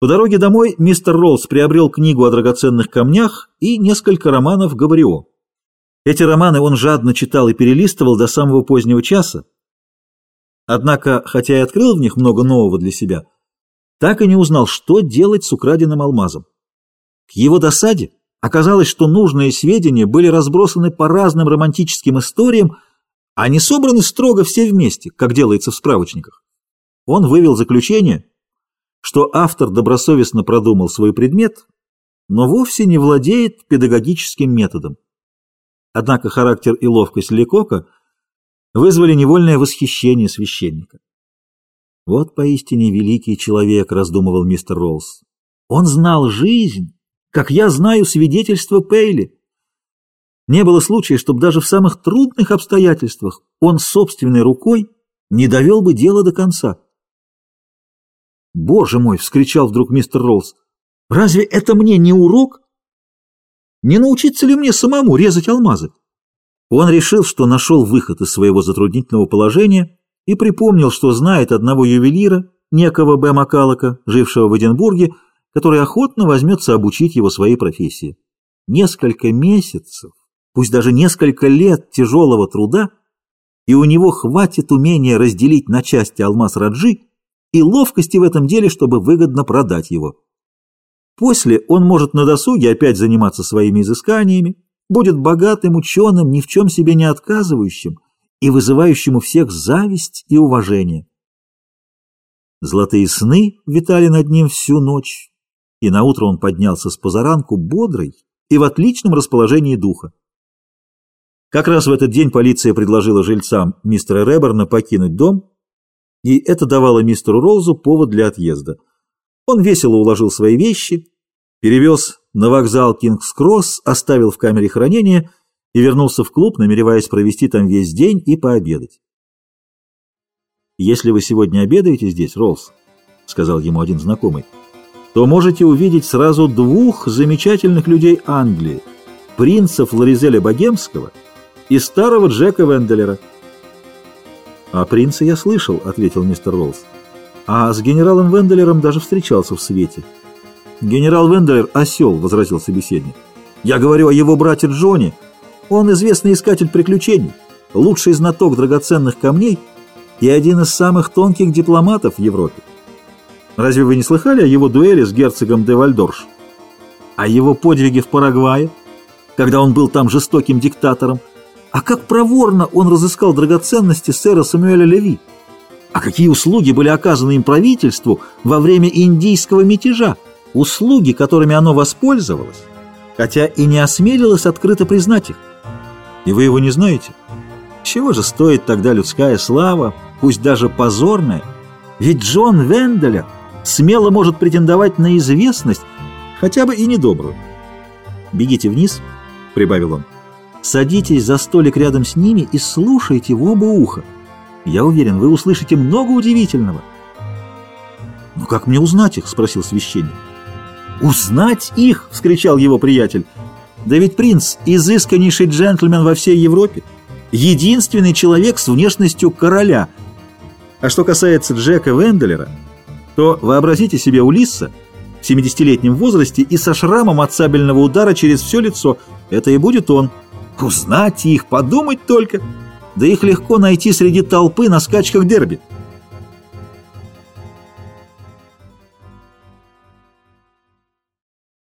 По дороге домой мистер Роллс приобрел книгу о драгоценных камнях и несколько романов Габрио. Эти романы он жадно читал и перелистывал до самого позднего часа. Однако, хотя и открыл в них много нового для себя, так и не узнал, что делать с украденным алмазом. К его досаде оказалось, что нужные сведения были разбросаны по разным романтическим историям, а не собраны строго все вместе, как делается в справочниках. Он вывел заключение, что автор добросовестно продумал свой предмет, но вовсе не владеет педагогическим методом. Однако характер и ловкость Лекока вызвали невольное восхищение священника. «Вот поистине великий человек», — раздумывал мистер Роллс. «Он знал жизнь, как я знаю свидетельство Пейли. Не было случая, чтобы даже в самых трудных обстоятельствах он собственной рукой не довел бы дело до конца». «Боже мой!» — вскричал вдруг мистер Роллс. «Разве это мне не урок? Не научиться ли мне самому резать алмазы?» Он решил, что нашел выход из своего затруднительного положения и припомнил, что знает одного ювелира, некого Б. Макалока, жившего в Эдинбурге, который охотно возьмется обучить его своей профессии. Несколько месяцев, пусть даже несколько лет тяжелого труда, и у него хватит умения разделить на части алмаз Раджи и ловкости в этом деле, чтобы выгодно продать его. После он может на досуге опять заниматься своими изысканиями, будет богатым ученым, ни в чем себе не отказывающим и вызывающим у всех зависть и уважение. Золотые сны витали над ним всю ночь, и наутро он поднялся с позаранку бодрый и в отличном расположении духа. Как раз в этот день полиция предложила жильцам мистера Реберна покинуть дом и это давало мистеру Роузу повод для отъезда. Он весело уложил свои вещи, перевез на вокзал Кингс-Кросс, оставил в камере хранения и вернулся в клуб, намереваясь провести там весь день и пообедать. «Если вы сегодня обедаете здесь, Роллс», — сказал ему один знакомый, то можете увидеть сразу двух замечательных людей Англии, принца Флоризеля Богемского и старого Джека Венделера — «О принце я слышал», — ответил мистер Роллс. «А с генералом Венделером даже встречался в свете». «Генерал Венделер — осел», — возразил собеседник. «Я говорю о его брате Джоне. Он известный искатель приключений, лучший знаток драгоценных камней и один из самых тонких дипломатов в Европе. Разве вы не слыхали о его дуэли с герцогом де Вальдорш? О его подвиге в Парагвае, когда он был там жестоким диктатором, а как проворно он разыскал драгоценности сэра Самуэля Леви! А какие услуги были оказаны им правительству во время индийского мятежа! Услуги, которыми оно воспользовалось, хотя и не осмелилось открыто признать их. И вы его не знаете? Чего же стоит тогда людская слава, пусть даже позорная? Ведь Джон Венделер смело может претендовать на известность, хотя бы и недобрую. «Бегите вниз», — прибавил он. Садитесь за столик рядом с ними и слушайте в оба уха. Я уверен, вы услышите много удивительного. «Ну как мне узнать их?» — спросил священник. «Узнать их!» — вскричал его приятель. «Да ведь принц — изысканнейший джентльмен во всей Европе, единственный человек с внешностью короля. А что касается Джека Венделера, то вообразите себе Улисса в 70-летнем возрасте и со шрамом от сабельного удара через все лицо. Это и будет он». Узнать их, подумать только. Да их легко найти среди толпы на скачках дерби.